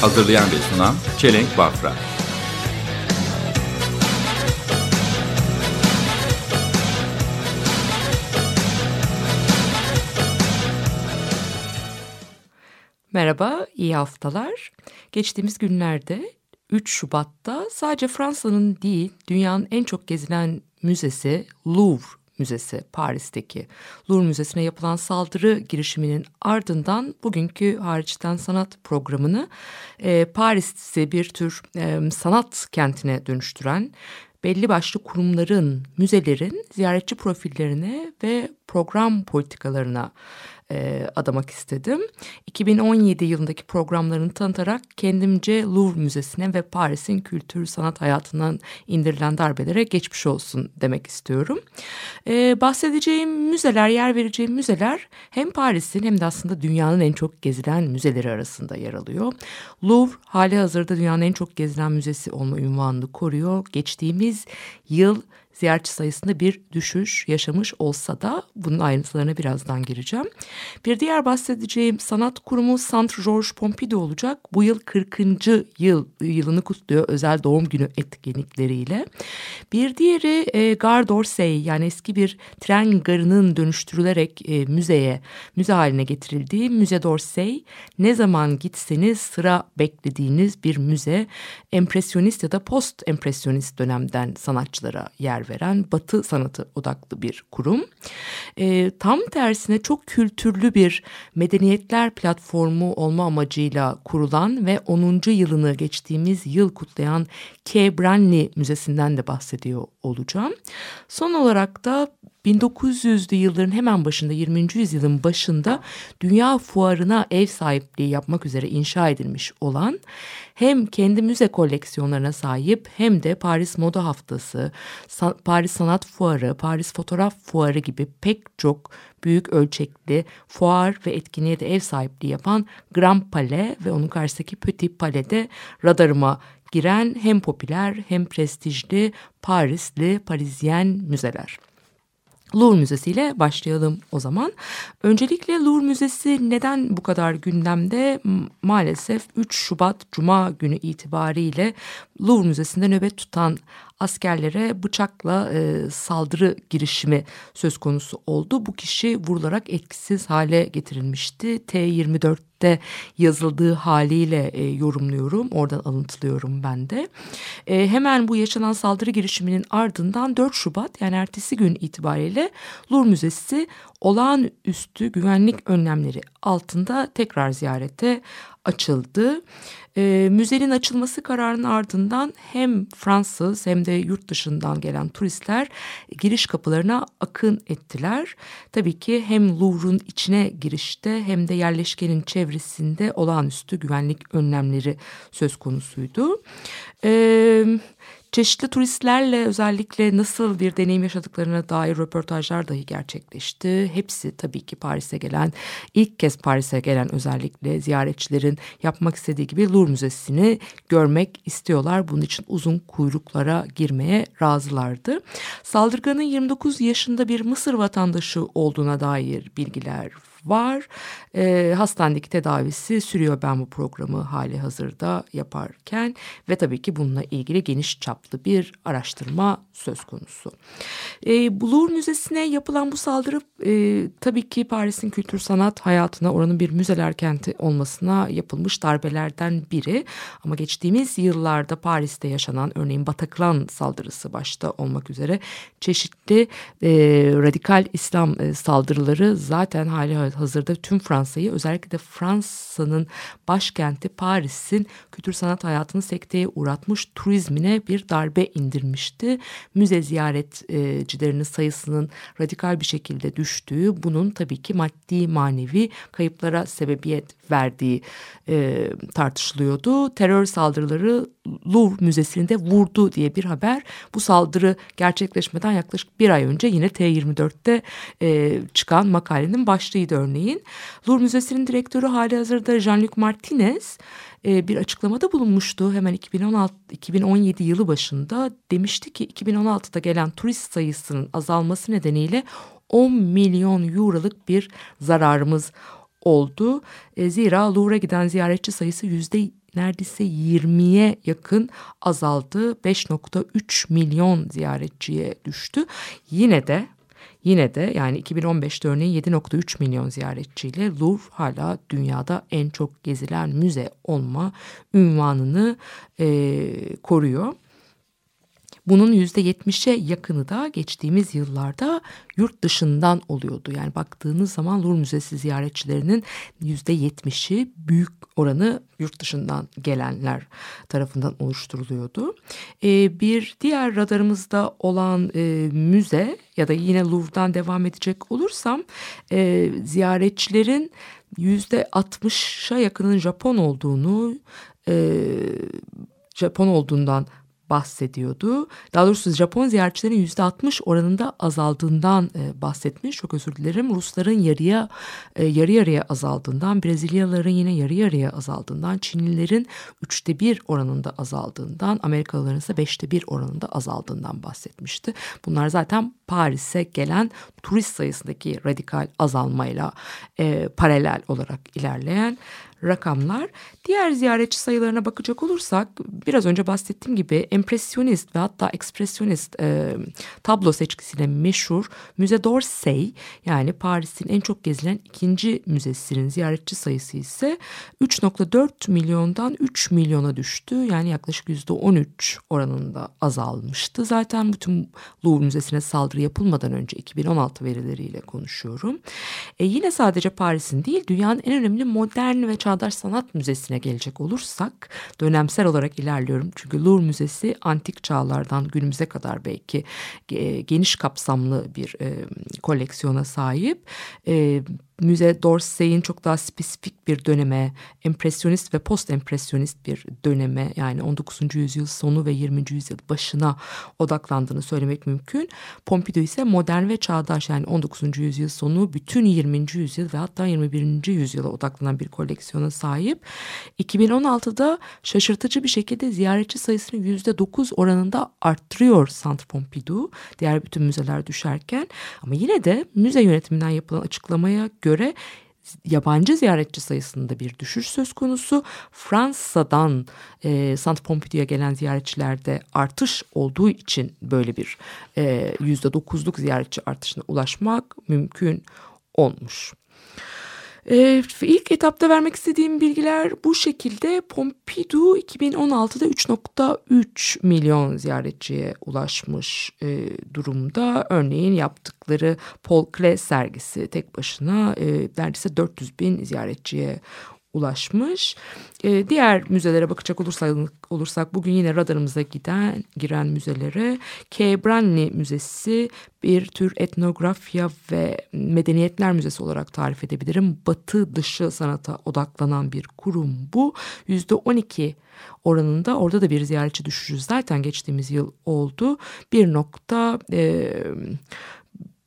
Hazırlayan ve sunan Çelenk Bafra. Merhaba, iyi haftalar. Geçtiğimiz günlerde 3 Şubat'ta sadece Fransa'nın değil, dünyanın en çok gezilen müzesi Louvre Müzesi Paris'teki Louvre Müzesi'ne yapılan saldırı girişiminin ardından bugünkü hariçten sanat programını e, Paris'i bir tür e, sanat kentine dönüştüren belli başlı kurumların, müzelerin ziyaretçi profillerine ve program politikalarına e, adamak istedim. 2017 yılındaki programlarını tanıtarak kendimce Louvre Müzesi'ne ve Paris'in kültür sanat hayatından indirilen darbelere geçmiş olsun demek istiyorum. E, bahsedeceğim müzeler, yer vereceğim müzeler hem Paris'in hem de aslında dünyanın en çok gezilen müzeleri arasında yer alıyor. Louvre hali hazırda dünyanın en çok gezilen müzesi olma ünvanını koruyor. Geçtiğimiz yıl ziyaretçi sayısında bir düşüş yaşamış olsa da bunun ayrıntılarına birazdan gireceğim. Bir diğer bahsedeceğim sanat kurumu Centre Georges Pompidou olacak. Bu yıl 40. yıl yılını kutluyor özel doğum günü etkinlikleriyle. Bir diğeri e, Gare d'Orsay yani eski bir tren garının dönüştürülerek e, müzeye, müze haline getirildiği Müze d'Orsay. Ne zaman gitseniz sıra beklediğiniz bir müze. Empresyonist ya da post empresyonist dönemden sanatçılara yer veren batı sanatı odaklı bir kurum. E, tam tersine çok kültürlü bir medeniyetler platformu olma amacıyla kurulan ve 10. yılını geçtiğimiz yıl kutlayan K. Branly Müzesi'nden de bahsediyor olacağım. Son olarak da 1900'lü yılların hemen başında 20. yüzyılın başında dünya fuarına ev sahipliği yapmak üzere inşa edilmiş olan hem kendi müze koleksiyonlarına sahip hem de Paris Moda Haftası, Paris Sanat Fuarı, Paris Fotoğraf Fuarı gibi pek çok büyük ölçekli fuar ve etkinliğe de ev sahipliği yapan Grand Palais ve onun karşısındaki Petit Palais'de radarıma giren hem popüler hem prestijli Parisli Parisyen müzeler. Louvre Müzesi ile başlayalım o zaman. Öncelikle Louvre Müzesi neden bu kadar gündemde? Maalesef 3 Şubat Cuma günü itibariyle Louvre Müzesi'nde nöbet tutan askerlere bıçakla e, saldırı girişimi söz konusu oldu. Bu kişi vurularak etkisiz hale getirilmişti. T24'te yazıldığı haliyle e, yorumluyorum. Oradan alıntılıyorum ben de. E, hemen bu yaşanan saldırı girişiminin ardından 4 Şubat yani ertesi gün itibariyle Louvre Müzesi olağanüstü güvenlik önlemleri altında tekrar ziyarete açıldı. E, müzenin açılması kararının ardından hem Fransız hem de yurt dışından gelen turistler giriş kapılarına akın ettiler. Tabii ki hem Louvre'un içine girişte hem de yerleşkenin çevresinde olağanüstü güvenlik önlemleri söz konusuydu. Evet çeşitli turistlerle özellikle nasıl bir deneyim yaşadıklarına dair röportajlar dahi gerçekleşti. Hepsi tabii ki Paris'e gelen, ilk kez Paris'e gelen özellikle ziyaretçilerin yapmak istediği gibi Louvre Müzesi'ni görmek istiyorlar. Bunun için uzun kuyruklara girmeye razılardı. Saldırganın 29 yaşında bir Mısır vatandaşı olduğuna dair bilgiler var. E, hastanedeki tedavisi sürüyor ben bu programı hali hazırda yaparken ve tabii ki bununla ilgili geniş çaplı bir araştırma söz konusu. E, Louvre Müzesi'ne yapılan bu saldırı e, tabii ki Paris'in kültür sanat hayatına oranın bir müzeler kenti olmasına yapılmış darbelerden biri. Ama geçtiğimiz yıllarda Paris'te yaşanan örneğin Bataclan saldırısı başta olmak üzere çeşitli e, radikal İslam e, saldırıları zaten hali hazırda tüm Fransa'yı özellikle de Fransa'nın başkenti Paris'in kültür sanat hayatını sekteye uğratmış turizmine bir darbe indirmişti. Müze ziyaretçilerinin sayısının radikal bir şekilde düştüğü bunun tabii ki maddi manevi kayıplara sebebiyet verdiği e, tartışılıyordu. Terör saldırıları Louvre Müzesi'ni de vurdu diye bir haber. Bu saldırı gerçekleşmeden yaklaşık bir ay önce yine T24'te e, çıkan makalenin başlığıydı örneğin. Louvre Müzesi'nin direktörü hali hazırda Jean-Luc Martinez e, bir açıklamada bulunmuştu hemen 2016 2017 yılı başında demişti ki 2016'da gelen turist sayısının azalması nedeniyle 10 milyon euroluk bir zararımız oldu. E, zira Louvre'a giden ziyaretçi sayısı yüzde neredeyse 20'ye yakın azaldı. 5.3 milyon ziyaretçiye düştü. Yine de Yine de yani 2015'te örneğin 7.3 milyon ziyaretçiyle Louvre hala dünyada en çok gezilen müze olma ünvanını e, koruyor. Bunun %70'e yakını da geçtiğimiz yıllarda yurt dışından oluyordu. Yani baktığınız zaman Louvre Müzesi ziyaretçilerinin %70'i büyük oranı yurt dışından gelenler tarafından oluşturuluyordu. Ee, bir diğer radarımızda olan e, müze ya da yine Louvre'dan devam edecek olursam e, ziyaretçilerin %60'a yakının Japon olduğunu e, Japon olduğundan bahsediyordu. Daha doğrusu Japon ziyaretçilerin yüzde 60 oranında azaldığından e, bahsetmiş. Çok özür dilerim. Rusların yarıya e, yarı yarıya azaldığından, Brezilyalıların yine yarı yarıya azaldığından, Çinlilerin üçte bir oranında azaldığından, Amerikalıların ise beşte bir oranında azaldığından bahsetmişti. Bunlar zaten Paris'e gelen turist sayısındaki radikal azalmayla e, paralel olarak ilerleyen rakamlar. Diğer ziyaretçi sayılarına bakacak olursak biraz önce bahsettiğim gibi empresyonist ve hatta ekspresyonist e, tablo seçkisiyle meşhur Müze d'Orsay yani Paris'in en çok gezilen ikinci müzesinin ziyaretçi sayısı ise 3.4 milyondan 3 milyona düştü. Yani yaklaşık %13 oranında azalmıştı. Zaten bütün Louvre Müzesi'ne saldırı yapılmadan önce 2016 verileriyle konuşuyorum. E, yine sadece Paris'in değil dünyanın en önemli modern ve Çağdaş Sanat Müzesi'ne gelecek olursak dönemsel olarak ilerliyorum. Çünkü Louvre Müzesi antik çağlardan günümüze kadar belki e, geniş kapsamlı bir e, koleksiyona sahip. E, Müze d'Orsay'in çok daha spesifik bir döneme, empresyonist ve post empresyonist bir döneme yani 19. yüzyıl sonu ve 20. yüzyıl başına odaklandığını söylemek mümkün. Pompidou ise modern ve çağdaş yani 19. yüzyıl sonu bütün 20. yüzyıl ve hatta 21. yüzyıla odaklanan bir koleksiyona sahip. 2016'da şaşırtıcı bir şekilde ziyaretçi sayısını %9 oranında arttırıyor Centre Pompidou. Diğer bütün müzeler düşerken ama yine de müze yönetiminden yapılan açıklamaya göre göre yabancı ziyaretçi sayısında bir düşüş söz konusu. Fransa'dan e, Saint Pompidou'ya gelen ziyaretçilerde artış olduğu için böyle bir yüzde dokuzluk ziyaretçi artışına ulaşmak mümkün olmuş. Ee, ilk etapta vermek istediğim bilgiler bu şekilde. Pompidou 2016'da 3.3 milyon ziyaretçiye ulaşmış e, durumda. Örneğin yaptıkları Paul Klee sergisi tek başına e, neredeyse 400 bin ziyaretçiye ulaşmış. E, diğer müzelere bakacak olursak, olursak bugün yine radarımıza giden giren müzelere K. Branly Müzesi bir tür etnografya ve medeniyetler müzesi olarak tarif edebilirim. Batı dışı sanata odaklanan bir kurum bu. Yüzde 12 oranında orada da bir ziyaretçi düşüşü zaten geçtiğimiz yıl oldu. Bir nokta... E,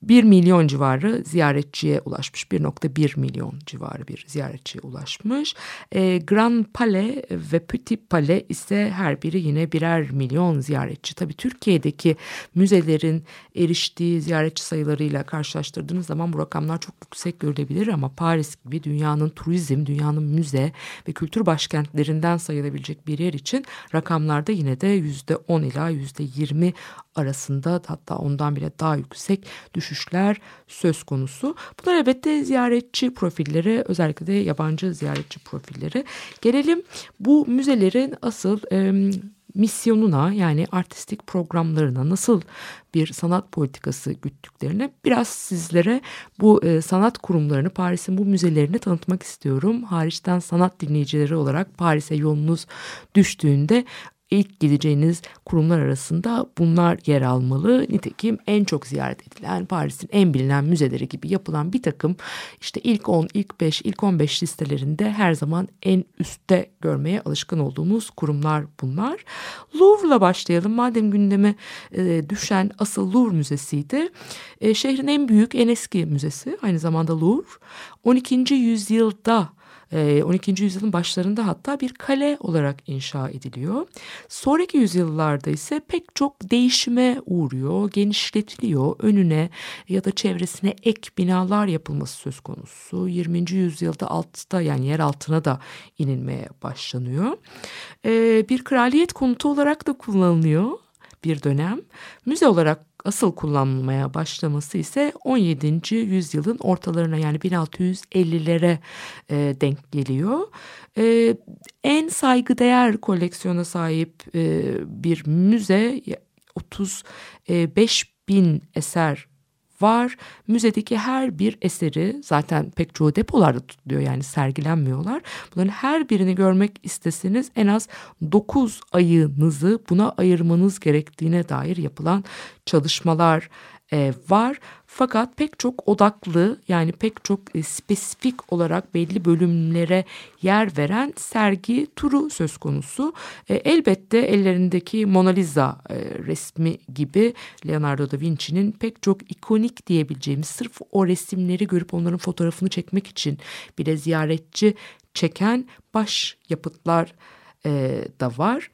1 milyon civarı ziyaretçiye ulaşmış. 1.1 milyon civarı bir ziyaretçiye ulaşmış. E, Grand Palais ve Petit Palais ise her biri yine birer milyon ziyaretçi. Tabii Türkiye'deki müzelerin eriştiği ziyaretçi sayılarıyla karşılaştırdığınız zaman bu rakamlar çok yüksek görülebilir ama Paris gibi dünyanın turizm, dünyanın müze ve kültür başkentlerinden sayılabilecek bir yer için rakamlarda yine de %10 ila %20 arasında hatta ondan bile daha yüksek düşüşler söz konusu. Bunlar elbette ziyaretçi profilleri özellikle de yabancı ziyaretçi profilleri. Gelelim bu müzelerin asıl e, misyonuna yani artistik programlarına nasıl bir sanat politikası güttüklerine biraz sizlere bu e, sanat kurumlarını Paris'in bu müzelerini tanıtmak istiyorum. Hariçten sanat dinleyicileri olarak Paris'e yolunuz düştüğünde ilk gideceğiniz kurumlar arasında bunlar yer almalı. Nitekim en çok ziyaret edilen Paris'in en bilinen müzeleri gibi yapılan bir takım işte ilk 10, ilk 5, ilk 15 listelerinde her zaman en üstte görmeye alışkın olduğumuz kurumlar bunlar. Louvre'la başlayalım. Madem gündeme e, düşen asıl Louvre Müzesi'ydi. E, şehrin en büyük, en eski müzesi aynı zamanda Louvre. 12. yüzyılda 12. Ee, yüzyılın başlarında hatta bir kale olarak inşa ediliyor. Sonraki yüzyıllarda ise pek çok değişime uğruyor, genişletiliyor. Önüne ya da çevresine ek binalar yapılması söz konusu. 20. yüzyılda altta yani yer altına da inilmeye başlanıyor. Ee, bir kraliyet konutu olarak da kullanılıyor bir dönem. Müze olarak asıl kullanılmaya başlaması ise 17. yüzyılın ortalarına yani 1650'lere e, denk geliyor. E, en saygıdeğer koleksiyona sahip e, bir müze 35 bin eser var. Müzedeki her bir eseri zaten pek çoğu depolarda tutuluyor yani sergilenmiyorlar. Bunların her birini görmek isteseniz en az 9 ayınızı buna ayırmanız gerektiğine dair yapılan çalışmalar e, var. Fakat pek çok odaklı yani pek çok e, spesifik olarak belli bölümlere yer veren sergi turu söz konusu. E, elbette ellerindeki Mona Lisa resmi gibi Leonardo da Vinci'nin pek çok ikonik diyebileceğimiz sırf o resimleri görüp onların fotoğrafını çekmek için bile ziyaretçi çeken baş yapıtlar da var.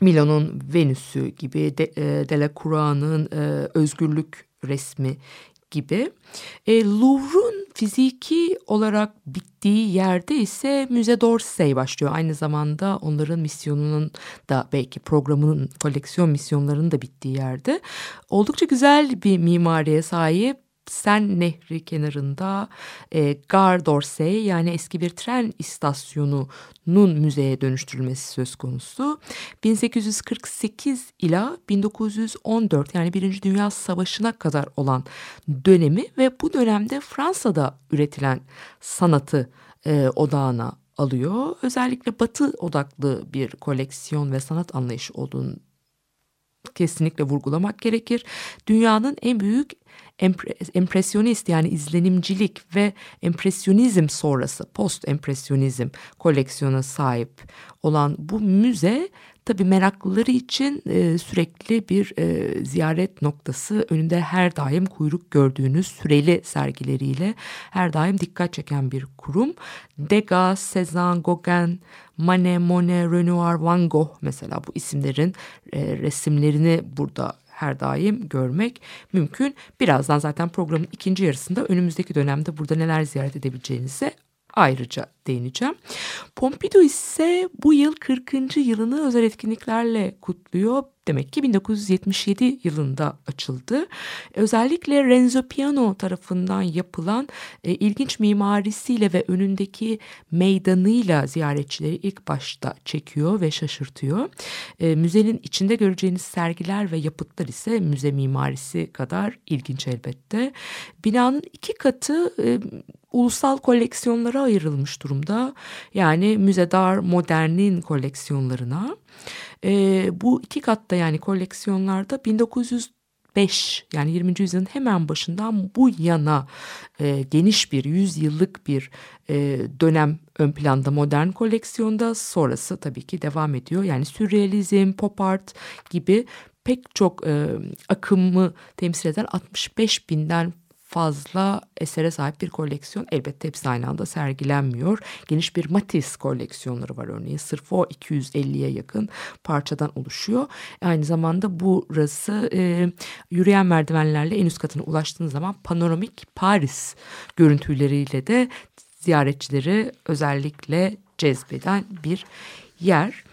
Milo'nun Venüs'ü gibi, De, e, Delacroix'ın e, Özgürlük resmi gibi. E, Louvre'un fiziki olarak bittiği yerde ise Müze d'Orsay başlıyor. Aynı zamanda onların misyonunun da belki programının koleksiyon misyonlarının da bittiği yerde. Oldukça güzel bir mimariye sahip Sen Nehri kenarında e, Gare d'Orsay yani eski bir tren istasyonunun müzeye dönüştürülmesi söz konusu. 1848 ila 1914 yani Birinci Dünya Savaşı'na kadar olan dönemi ve bu dönemde Fransa'da üretilen sanatı e, odağına alıyor. Özellikle batı odaklı bir koleksiyon ve sanat anlayışı olduğunu kesinlikle vurgulamak gerekir. Dünyanın en büyük empresyonist yani izlenimcilik ve empresyonizm sonrası post empresyonizm koleksiyona sahip olan bu müze tabi meraklıları için e, sürekli bir e, ziyaret noktası önünde her daim kuyruk gördüğünüz süreli sergileriyle her daim dikkat çeken bir kurum. Degas, Cezanne, Gauguin, Manet, Monet, Renoir, Van Gogh mesela bu isimlerin e, resimlerini burada her daim görmek mümkün. Birazdan zaten programın ikinci yarısında önümüzdeki dönemde burada neler ziyaret edebileceğinize ayrıca değineceğim. Pompidou ise bu yıl 40. yılını özel etkinliklerle kutluyor. Demek ki 1977 yılında açıldı. Özellikle Renzo Piano tarafından yapılan e, ilginç mimarisiyle ve önündeki meydanıyla ziyaretçileri ilk başta çekiyor ve şaşırtıyor. E, müzenin içinde göreceğiniz sergiler ve yapıtlar ise müze mimarisi kadar ilginç elbette. Binanın iki katı e, ulusal koleksiyonlara ayrılmış durumda. Yani Müze Dar Modern'in koleksiyonlarına. E, bu iki katta yani koleksiyonlarda 1905 yani 20. yüzyılın hemen başından bu yana e, geniş bir 100 yıllık bir e, dönem ön planda modern koleksiyonda sonrası tabii ki devam ediyor. Yani sürrealizm, pop art gibi pek çok e, akımı temsil eden 65 binden fazla esere sahip bir koleksiyon. Elbette hepsi aynı anda sergilenmiyor. Geniş bir Matisse koleksiyonları var örneğin. Sırf o 250'ye yakın parçadan oluşuyor. Aynı zamanda burası e, yürüyen merdivenlerle en üst katına ulaştığınız zaman panoramik Paris görüntüleriyle de ziyaretçileri özellikle cezbeden bir yer.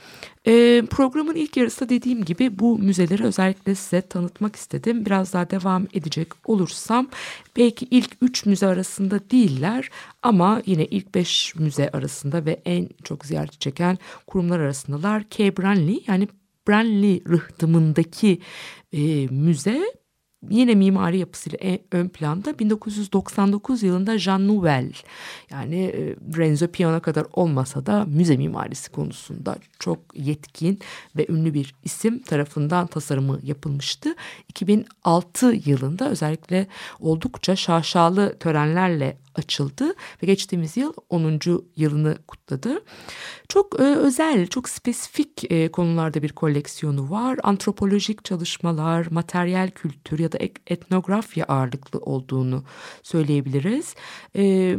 E, programın ilk yarısı dediğim gibi bu müzeleri özellikle size tanıtmak istedim. Biraz daha devam edecek olursam belki ilk üç müze arasında değiller ama yine ilk beş müze arasında ve en çok ziyaret çeken kurumlar arasındalar. Kay Branly yani Branly rıhtımındaki e, müze yine mimari yapısıyla en, ön planda 1999 yılında Jean Nouvel yani e, Renzo Piano kadar olmasa da müze mimarisi konusunda çok yetkin ve ünlü bir isim tarafından tasarımı yapılmıştı. 2006 yılında özellikle oldukça şaşalı törenlerle açıldı ve geçtiğimiz yıl 10. yılını kutladı. Çok e, özel, çok spesifik e, konularda bir koleksiyonu var. Antropolojik çalışmalar, materyal kültür ya da etnografya ağırlıklı olduğunu söyleyebiliriz. E,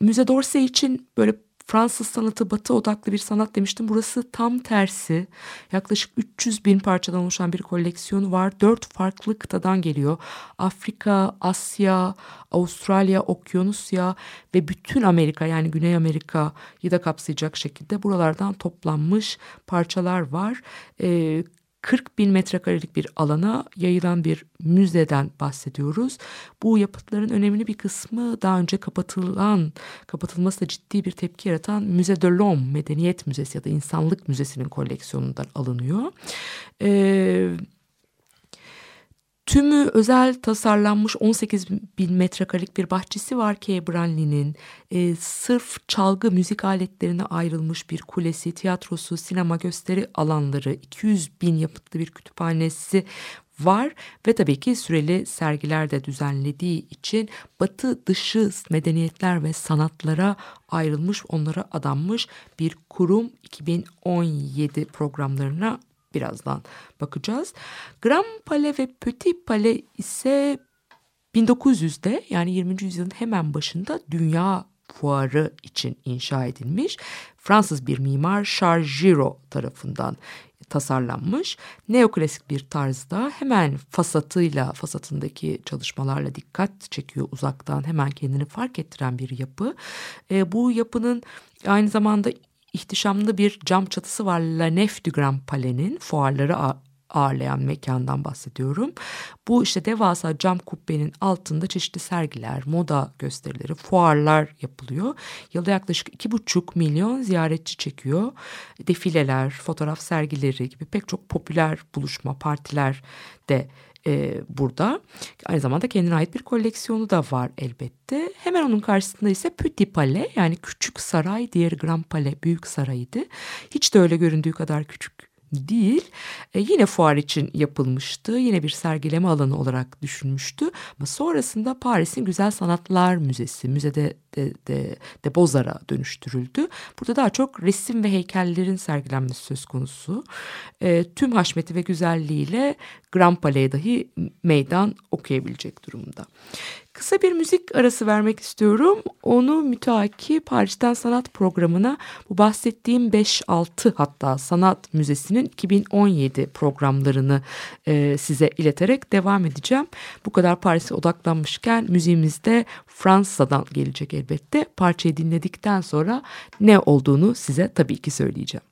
Müze Dorsey için böyle Fransız sanatı batı odaklı bir sanat demiştim. Burası tam tersi. Yaklaşık 300 bin parçadan oluşan bir koleksiyonu var. Dört farklı kıtadan geliyor. Afrika, Asya, Avustralya, Okyanusya ve bütün Amerika yani Güney Amerika'yı da kapsayacak şekilde buralardan toplanmış parçalar var. Ee, 40 bin metrekarelik bir alana yayılan bir müzeden bahsediyoruz. Bu yapıtların önemli bir kısmı daha önce kapatılan, kapatılması da ciddi bir tepki yaratan Müze de l'Homme, Medeniyet Müzesi ya da İnsanlık Müzesi'nin koleksiyonundan alınıyor. Ee, Tümü özel tasarlanmış 18 bin metrekarelik bir bahçesi var Kay Branly'nin. E, sırf çalgı müzik aletlerine ayrılmış bir kulesi, tiyatrosu, sinema gösteri alanları, 200 bin yapıtlı bir kütüphanesi var ve tabii ki süreli sergiler de düzenlediği için batı dışı medeniyetler ve sanatlara ayrılmış, onlara adanmış bir kurum 2017 programlarına birazdan bakacağız. Grand Palais ve Petit Palais ise 1900'de yani 20. yüzyılın hemen başında dünya fuarı için inşa edilmiş. Fransız bir mimar Charles Giraud tarafından tasarlanmış. Neoklasik bir tarzda hemen fasatıyla, fasatındaki çalışmalarla dikkat çekiyor uzaktan. Hemen kendini fark ettiren bir yapı. E, bu yapının aynı zamanda ihtişamlı bir cam çatısı var La Nef du Grand Palais'nin fuarları ağırlayan mekandan bahsediyorum. Bu işte devasa cam kubbenin altında çeşitli sergiler, moda gösterileri, fuarlar yapılıyor. Yılda yaklaşık iki buçuk milyon ziyaretçi çekiyor. Defileler, fotoğraf sergileri gibi pek çok popüler buluşma, partiler de e, burada. Aynı zamanda kendine ait bir koleksiyonu da var elbette. Hemen onun karşısında ise Petit Palais yani küçük saray, diğeri Grand Palais büyük saraydı. Hiç de öyle göründüğü kadar küçük değil. E, yine fuar için yapılmıştı. Yine bir sergileme alanı olarak düşünmüştü. Ama sonrasında Paris'in Güzel Sanatlar Müzesi, Müzede de, de, de Bozar'a dönüştürüldü. Burada daha çok resim ve heykellerin sergilenmesi söz konusu. E, tüm haşmeti ve güzelliğiyle Grand Palais dahi meydan okuyabilecek durumda. Kısa bir müzik arası vermek istiyorum. Onu müteaki Paris'ten Sanat programına bu bahsettiğim 5-6 hatta Sanat Müzesi'nin 2017 programlarını e, size ileterek devam edeceğim. Bu kadar Paris'e odaklanmışken müziğimizde Fransa'dan gelecek elbette. Parçayı dinledikten sonra ne olduğunu size tabii ki söyleyeceğim.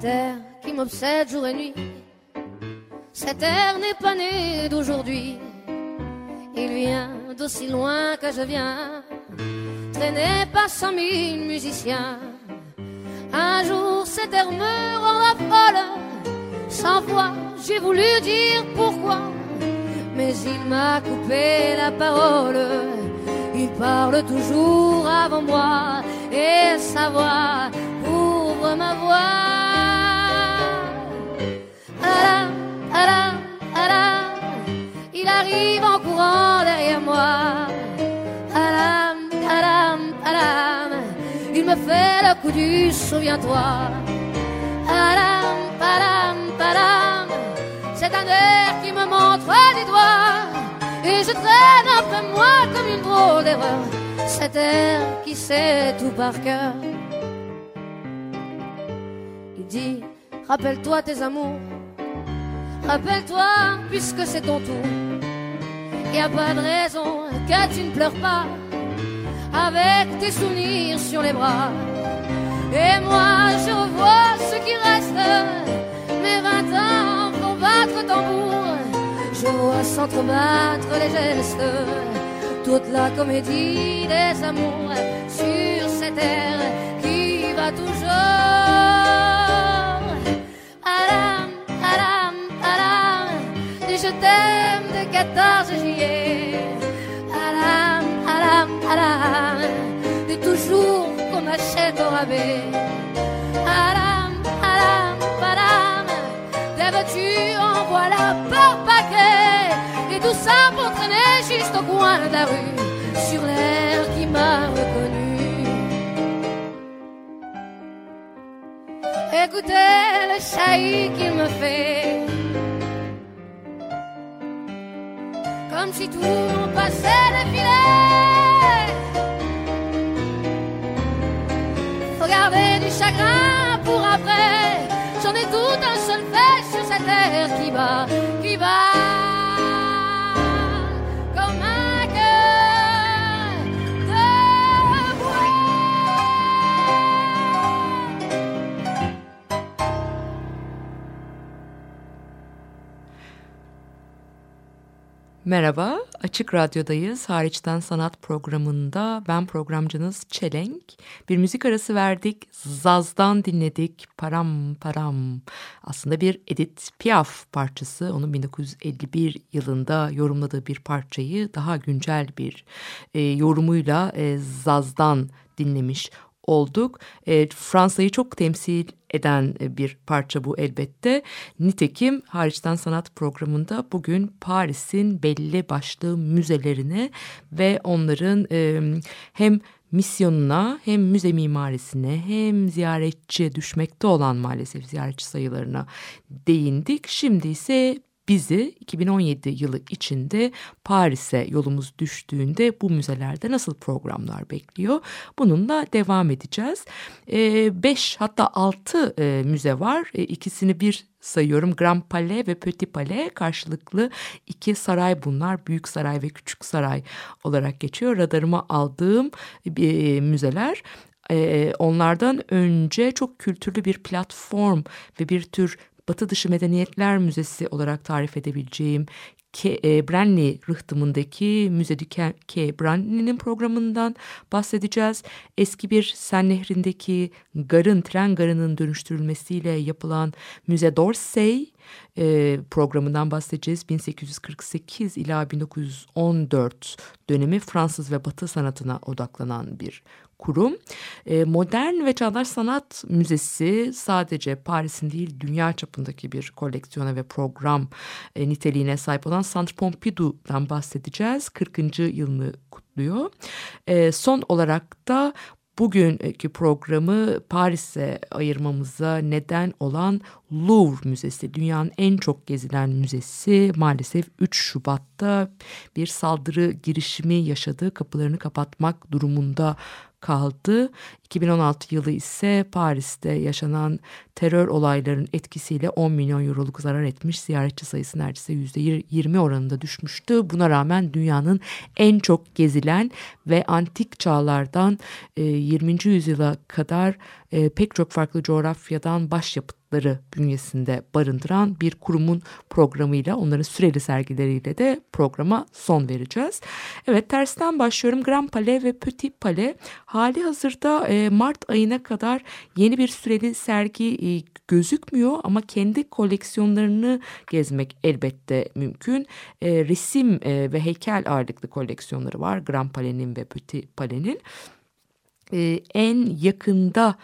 Qui m'obsède jour et nuit, cette terre n'est pas née d'aujourd'hui. Il vient d'aussi loin que je viens, traîné par cent mille musiciens. Un jour cette terre me rendra folle, sans voix j'ai voulu dire pourquoi, mais il m'a coupé la parole. Il parle toujours avant moi et sa voix ouvre ma voix. Alam, alam, alam, il arrive en courant derrière moi. Il me fait le coup du souviens-toi. Alam, palam, palam, c'est un air qui me montre des doigts. Et je traîne après moi comme une drôle d'erreur. Cet air qui sait tout par cœur. Il dit, rappelle-toi tes amours. Rappelle-toi, puisque c'est ton tour. Y a pas de raison que tu ne pleures pas. Avec tes souvenirs sur les bras. Et moi, je revois ce qui reste. Mes vingt ans pour battre tambour. Je vois s'entrebattre les gestes. toute la comédie des amours sur cette terre qui va toujours. Je t'aime de 14 juillet. Alam, alam, alam, de toujours qu'on achète au rabais. Alam, alam, alam, des voitures en voilà par paquet. Et tout ça pour traîner juste au coin de la rue, sur l'air qui m'a reconnu. Écoutez le chahut qu'il me fait. Si tout mon passé défilait. Faut garder du chagrin pour après. J'en ai tout un seul fait sur cette terre qui bat, qui bat. Merhaba, Açık Radyo'dayız. Hariçten Sanat programında ben programcınız Çelenk. Bir müzik arası verdik. Zaz'dan dinledik. Param Param. Aslında bir Edith Piaf parçası. Onun 1951 yılında yorumladığı bir parçayı daha güncel bir e, yorumuyla e, Zaz'dan dinlemiş olduk. E, Fransa'yı çok temsil eden e, bir parça bu elbette. Nitekim hariçten sanat programında bugün Paris'in belli başlı müzelerine ve onların e, hem misyonuna hem müze mimarisine hem ziyaretçi düşmekte olan maalesef ziyaretçi sayılarına değindik. Şimdi ise bizi 2017 yılı içinde Paris'e yolumuz düştüğünde bu müzelerde nasıl programlar bekliyor? Bununla devam edeceğiz. 5 hatta 6 müze var. E, ikisini bir sayıyorum. Grand Palais ve Petit Palais karşılıklı iki saray bunlar. Büyük Saray ve Küçük Saray olarak geçiyor. Radarıma aldığım e, müzeler. Ee, onlardan önce çok kültürlü bir platform ve bir tür Batı dışı medeniyetler müzesi olarak tarif edebileceğim Ke, e, rıhtımındaki Müze du Ke Branly'nin programından bahsedeceğiz. Eski bir Sen Nehri'ndeki garın, tren garının dönüştürülmesiyle yapılan Müze d'Orsay e, programından bahsedeceğiz. 1848 ila 1914 dönemi Fransız ve Batı sanatına odaklanan bir kurum. E, modern ve Çağdaş Sanat Müzesi sadece Paris'in değil dünya çapındaki bir koleksiyona ve program e, niteliğine sahip olan Centre Pompidou'dan bahsedeceğiz. 40. yılını kutluyor. E, son olarak da bugünkü programı Paris'e ayırmamıza neden olan Louvre Müzesi, dünyanın en çok gezilen müzesi maalesef 3 Şubat'ta bir saldırı girişimi yaşadığı kapılarını kapatmak durumunda kaldı. 2016 yılı ise Paris'te yaşanan terör olaylarının etkisiyle 10 milyon euroluk zarar etmiş. Ziyaretçi sayısı neredeyse %20 oranında düşmüştü. Buna rağmen dünyanın en çok gezilen ve antik çağlardan 20. yüzyıla kadar pek çok farklı coğrafyadan başyapıtları bünyesinde barındıran bir kurumun programıyla onların süreli sergileriyle de programa son vereceğiz. Evet tersten başlıyorum. Grand Palais ve Petit Palais hali hazırda Mart ayına kadar yeni bir süreli sergi gözükmüyor ama kendi koleksiyonlarını gezmek elbette mümkün. Resim ve heykel ağırlıklı koleksiyonları var Grand Palais'nin ve Petit Palais'nin e, en yakında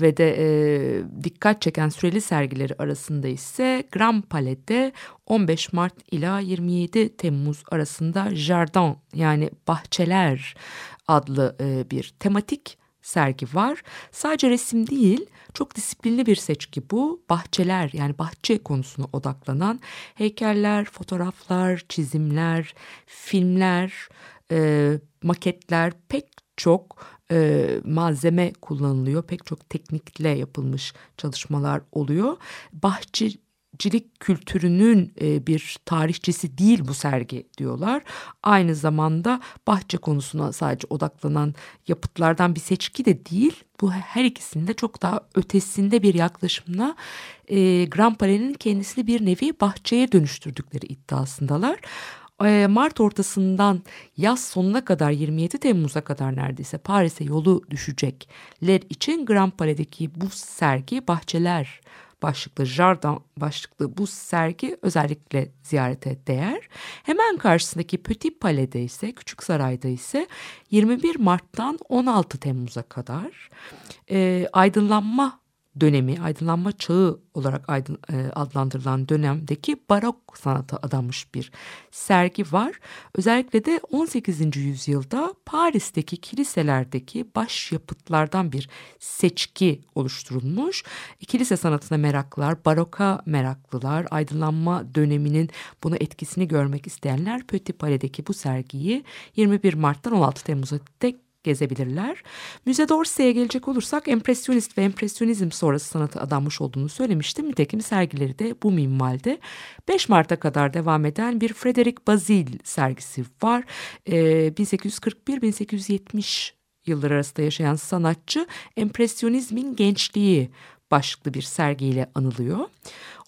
ve de e, dikkat çeken süreli sergileri arasında ise Grand Palais'te 15 Mart ila 27 Temmuz arasında Jardin yani bahçeler adlı e, bir tematik sergi var. Sadece resim değil çok disiplinli bir seçki bu. Bahçeler yani bahçe konusuna odaklanan heykeller, fotoğraflar, çizimler, filmler, e, maketler pek çok e, malzeme kullanılıyor. Pek çok teknikle yapılmış çalışmalar oluyor. Bahçecilik kültürünün e, bir tarihçisi değil bu sergi diyorlar. Aynı zamanda bahçe konusuna sadece odaklanan yapıtlardan bir seçki de değil. Bu her ikisinde çok daha ötesinde bir yaklaşımla e, Grand Palais'in kendisini bir nevi bahçeye dönüştürdükleri iddiasındalar. E, Mart ortasından yaz sonuna kadar 27 Temmuz'a kadar neredeyse Paris'e yolu düşecekler için Grand Palais'deki bu sergi Bahçeler başlıklı Jardin başlıklı bu sergi özellikle ziyarete değer. Hemen karşısındaki Petit Palais'de ise Küçük Saray'da ise 21 Mart'tan 16 Temmuz'a kadar e, aydınlanma dönemi, aydınlanma çağı olarak aydın, e, adlandırılan dönemdeki barok sanata adanmış bir sergi var. Özellikle de 18. yüzyılda Paris'teki kiliselerdeki baş yapıtlardan bir seçki oluşturulmuş. Kilise sanatına meraklılar, baroka meraklılar, aydınlanma döneminin bunu etkisini görmek isteyenler Petit Palais'deki bu sergiyi 21 Mart'tan 16 Temmuz'a dek gezebilirler. Müze d'Orsay'a gelecek olursak empresyonist ve empresyonizm sonrası sanatı adanmış olduğunu söylemiştim. Nitekim sergileri de bu minvalde. 5 Mart'a kadar devam eden bir Frederick Bazil sergisi var. Ee, 1841-1870 yıllar arasında yaşayan sanatçı empresyonizmin gençliği başlıklı bir sergiyle anılıyor.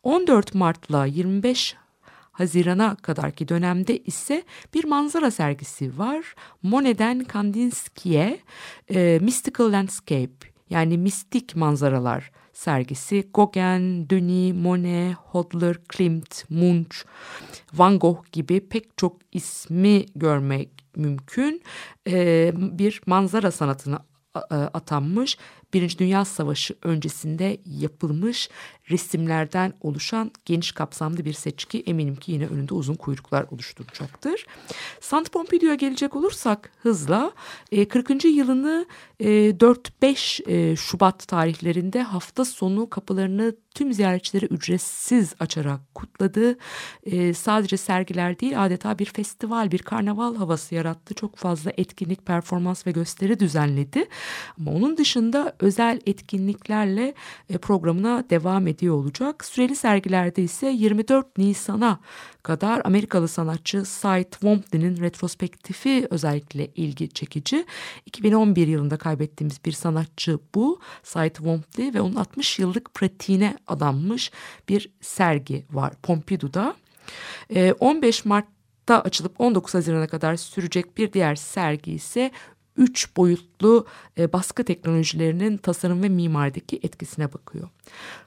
14 Mart'la 25 Haziran'a kadarki dönemde ise bir manzara sergisi var. Monet'den Kandinsky'e e, Mystical Landscape yani mistik manzaralar sergisi Gauguin, Denis, Monet, Hodler, Klimt, Munch, Van Gogh gibi pek çok ismi görmek mümkün. E, bir manzara sanatına e, atanmış Birinci Dünya Savaşı öncesinde yapılmış resimlerden oluşan geniş kapsamlı bir seçki eminim ki yine önünde uzun kuyruklar oluşturacaktır. Sant Pompidou'ya gelecek olursak hızla 40. E, yılını 4-5 e, Şubat tarihlerinde hafta sonu kapılarını tüm ziyaretçilere ücretsiz açarak kutladı. Sadece sergiler değil adeta bir festival, bir karnaval havası yarattı. Çok fazla etkinlik, performans ve gösteri düzenledi. Ama onun dışında özel etkinliklerle e, programına devam ediyor olacak. Süreli sergilerde ise 24 Nisan'a kadar Amerikalı sanatçı Cy Twombly'nin retrospektifi özellikle ilgi çekici. 2011 yılında kaybettiğimiz bir sanatçı bu. Cy Twombly ve onun 60 yıllık pratiğine adanmış bir sergi var Pompidou'da. 15 e, Mart'ta açılıp 19 Haziran'a kadar sürecek bir diğer sergi ise üç boyutlu e, baskı teknolojilerinin tasarım ve mimarideki etkisine bakıyor.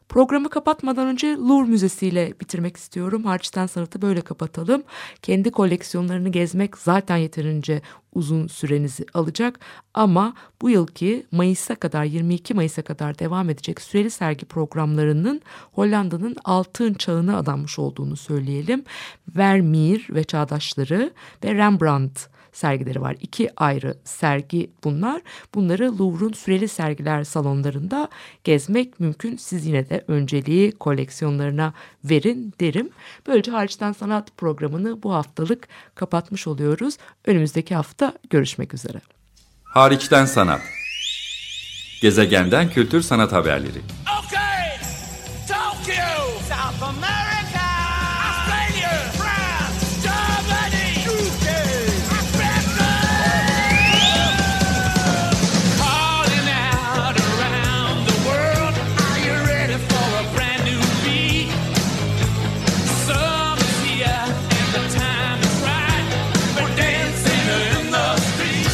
Programı kapatmadan önce Louvre Müzesi ile bitirmek istiyorum. Harçtan sanatı böyle kapatalım. Kendi koleksiyonlarını gezmek zaten yeterince uzun sürenizi alacak. Ama bu yılki Mayıs'a kadar 22 Mayıs'a kadar devam edecek süreli sergi programlarının Hollanda'nın altın çağına adanmış olduğunu söyleyelim. Vermeer ve çağdaşları ve Rembrandt sergileri var. İki ayrı sergi bunlar. Bunları Louvre'un süreli sergiler salonlarında gezmek mümkün. Siz yine de önceliği koleksiyonlarına verin derim. Böylece hariçten sanat programını bu haftalık kapatmış oluyoruz. Önümüzdeki hafta görüşmek üzere. Hariçten sanat. Gezegenden kültür sanat haberleri.